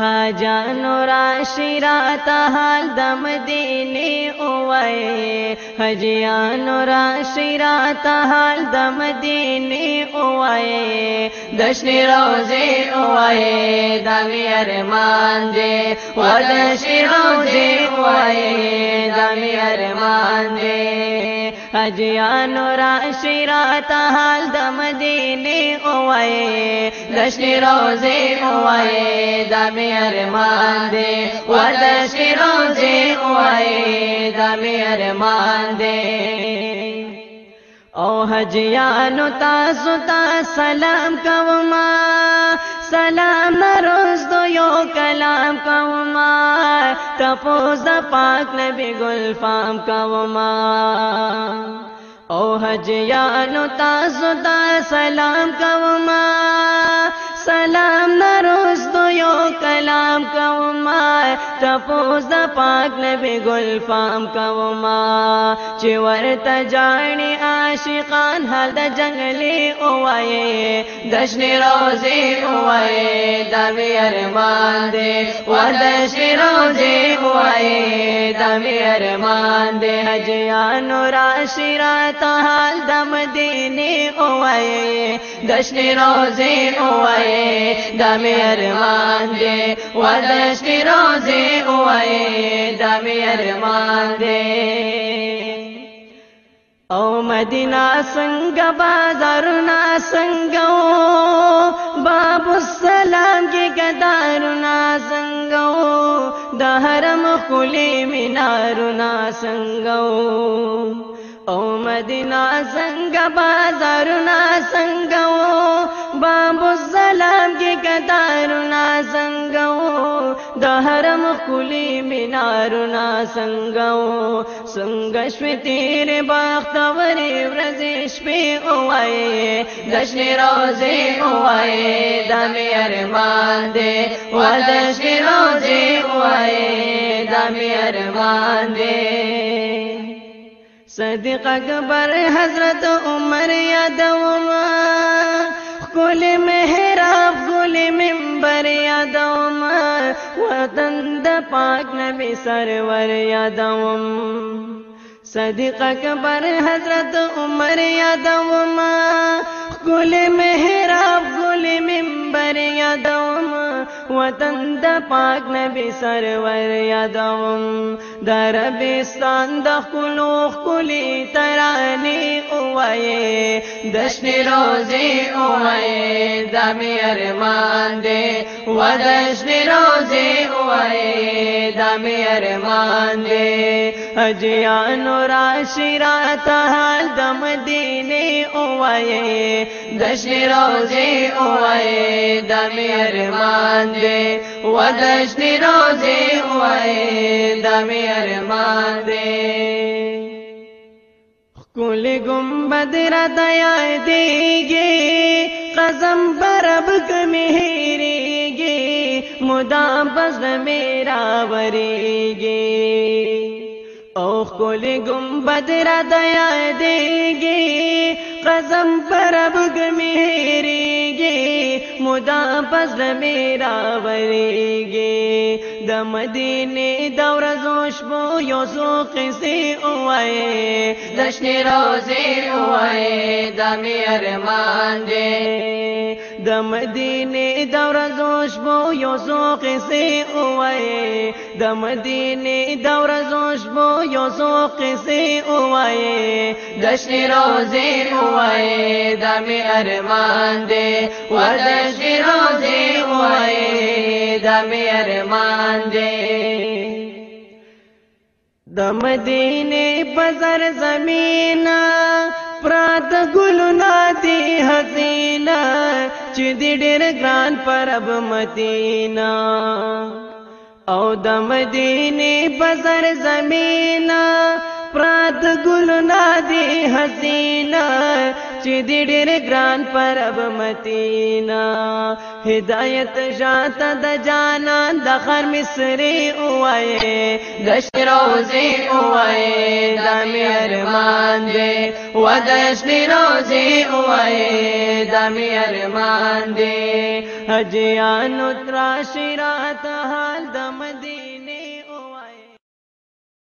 حاجانو راشی راتا حال دم دینی اوائی حجیانو راشی حال دم دینی اوائی دشنی روزی اوائی دامی ارمان دی و روزی اوائی دامی ارمان دی حجیانو راشی راتا حال د مدینه اوای دشنی روزی اوای د می ارمان دی و دشنی روزی اوای د می ارمان دی او حجیانو تاسو ته سلام کوما سلام نروز دو یو کلام کوما تپوز پاک نبی گل فام کا وما او حج نو تاسو دا سلام کا وما سلام نروز تو یو کلام کا وما تپوز پاک نبی گل فام کا وما چی ور تجانی عاشقان هل د جنگلی اوای دشنی روزی اوای د می ارمان دی ور دشنی روزی اوای د می ارمان دی حجیان را شرات حال د مدینه اوای دشنی روزی اوای د می ارمان دی ور دشنی روزی اوای د می ارمان دی او مدینه څنګه بازارونه څنګه باب السلام کې ګدارونه څنګه د حرم خولې مینارونه څنګه او مدینه څنګه بازارونه څنګه د حرم کلی مینارونه څنګه او څنګه شوي تیرې بختورې ورځې شپې اوایې دشنې روزې اوایې د مې ارمان دې و دشنې روزې اوایې د مې ارمان دې صدیق اکبر حضرت عمر یادوما ګل محراب ګل منبر یادوم وطن د پاک نبی سرور یادوم صدیق اکبر حضرت عمر یادوم ګل محراب ګل منبر یادوم وطن پاک نبی سرور یادوم در بستان سند کلی ترانی اوائے دشن روزی اوائے دم ارمان مان دے دشن روزی اوائے دا میر مان دے اجیانو راشی راتا حال دا مدینی اوائے دشنی روزی اوائے دا میر مان دے و دشنی روزی اوائے دا میر مان دے کل گنبد را دیا دیگی قزم برب کمیری مدام بزد میرا وریگی او کل گمبد را دیا دیگی قزم پر ابگ میریگی مدام بزد میرا وریگی د مدینه دور خوشبو یو ذوق زی اوه دشن روزی اوه دم ارمان دی د مدینه د ورځوش بو یو ذوق زی اوه د مدینه د ورځوش بو یو ذوق زی اوه دشن روزی اوه دم ارمان دی ور دشن روزی اوه دم ارمان دی د مدینه بازار زمینا پرات ګلونه دی حزینا چې دې ډېر ګران پرب مدینه او د مدینه بازار زمینا د ګلنا دی حسینا چې دې ډېر ګران پرب متینا هدایت جاته د جانا د خر مصری اوای د شروزی اوای د میرمان دی و د شروزی اوای د میرمان دی حجیان تر شرات حال د مدینه